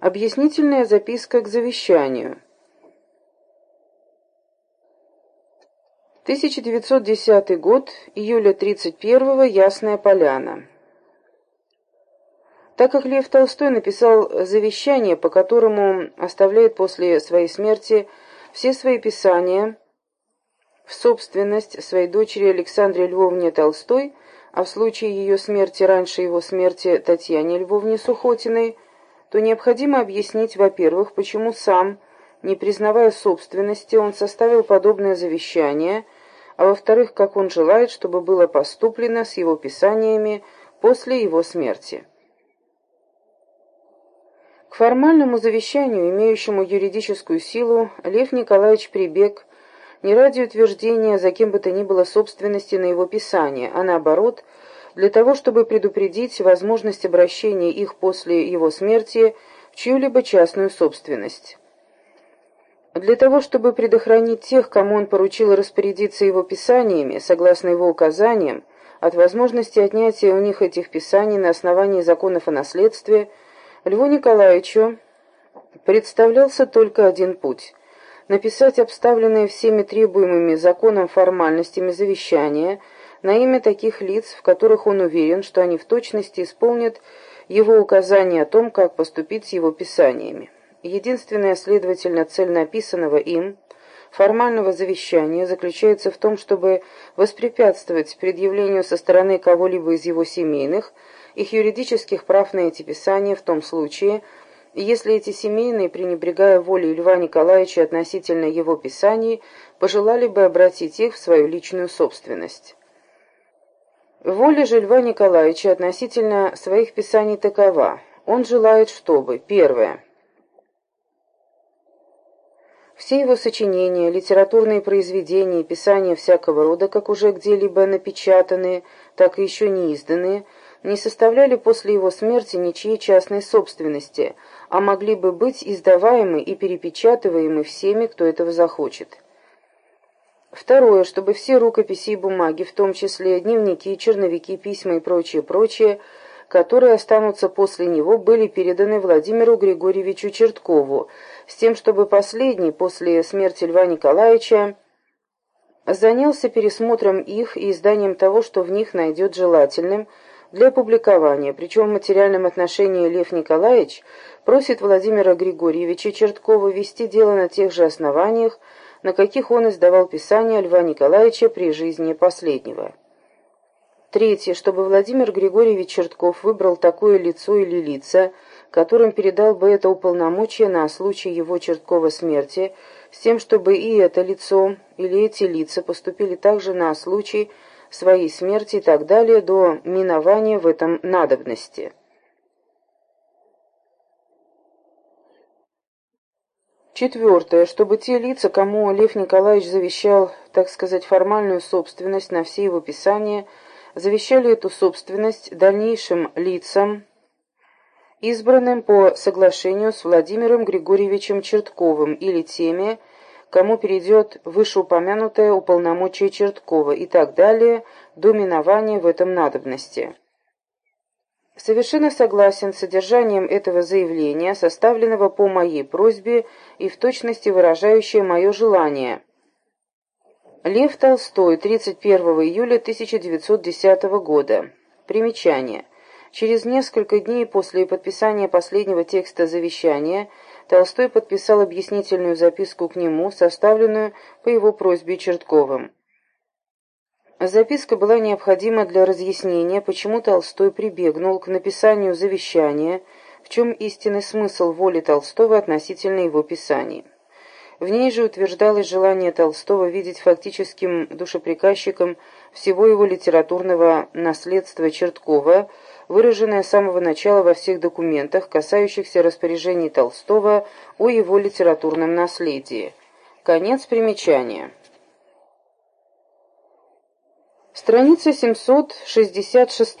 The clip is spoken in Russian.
Объяснительная записка к завещанию. 1910 год, июля 31 Ясная Поляна. Так как Лев Толстой написал завещание, по которому оставляет после своей смерти все свои писания в собственность своей дочери Александре Львовне Толстой, а в случае ее смерти раньше его смерти Татьяне Львовне Сухотиной, то необходимо объяснить, во-первых, почему сам, не признавая собственности, он составил подобное завещание, а во-вторых, как он желает, чтобы было поступлено с его писаниями после его смерти. К формальному завещанию, имеющему юридическую силу, Лев Николаевич прибег не ради утверждения за кем бы то ни было собственности на его писание, а наоборот, для того, чтобы предупредить возможность обращения их после его смерти в чью-либо частную собственность. Для того, чтобы предохранить тех, кому он поручил распорядиться его писаниями, согласно его указаниям, от возможности отнятия у них этих писаний на основании законов о наследстве, Льву Николаевичу представлялся только один путь – написать обставленные всеми требуемыми законом формальностями завещания – на имя таких лиц, в которых он уверен, что они в точности исполнят его указания о том, как поступить с его писаниями. Единственная, следовательно, цель написанного им формального завещания заключается в том, чтобы воспрепятствовать предъявлению со стороны кого-либо из его семейных их юридических прав на эти писания в том случае, если эти семейные, пренебрегая волей Льва Николаевича относительно его писаний, пожелали бы обратить их в свою личную собственность. Воля же Льва Николаевича относительно своих писаний такова. Он желает, чтобы, первое, все его сочинения, литературные произведения писания всякого рода, как уже где-либо напечатанные, так и еще не изданные, не составляли после его смерти ничьей частной собственности, а могли бы быть издаваемы и перепечатываемы всеми, кто этого захочет. Второе, чтобы все рукописи и бумаги, в том числе дневники, черновики, письма и прочее, прочее, которые останутся после него, были переданы Владимиру Григорьевичу Черткову, с тем, чтобы последний, после смерти Льва Николаевича, занялся пересмотром их и изданием того, что в них найдет желательным для публикования, причем в материальном отношении Лев Николаевич просит Владимира Григорьевича Черткова вести дело на тех же основаниях, на каких он издавал писания Льва Николаевича при жизни последнего. Третье, чтобы Владимир Григорьевич Чертков выбрал такое лицо или лица, которым передал бы это уполномочие на случай его Черткова смерти, с тем, чтобы и это лицо или эти лица поступили также на случай своей смерти и так далее до минования в этом надобности. Четвертое, чтобы те лица, кому Лев Николаевич завещал, так сказать, формальную собственность на все его писания, завещали эту собственность дальнейшим лицам, избранным по соглашению с Владимиром Григорьевичем Чертковым или теми, кому перейдет вышеупомянутое уполномочие Черткова и так далее до минования в этом надобности. Совершенно согласен с содержанием этого заявления, составленного по моей просьбе и в точности выражающее мое желание. Лев Толстой, 31 июля 1910 года. Примечание. Через несколько дней после подписания последнего текста завещания Толстой подписал объяснительную записку к нему, составленную по его просьбе Чертковым. Записка была необходима для разъяснения, почему Толстой прибегнул к написанию завещания, в чем истинный смысл воли Толстого относительно его писаний. В ней же утверждалось желание Толстого видеть фактическим душеприказчиком всего его литературного наследства Черткова, выраженное с самого начала во всех документах, касающихся распоряжений Толстого о его литературном наследии. Конец примечания. Страница 766.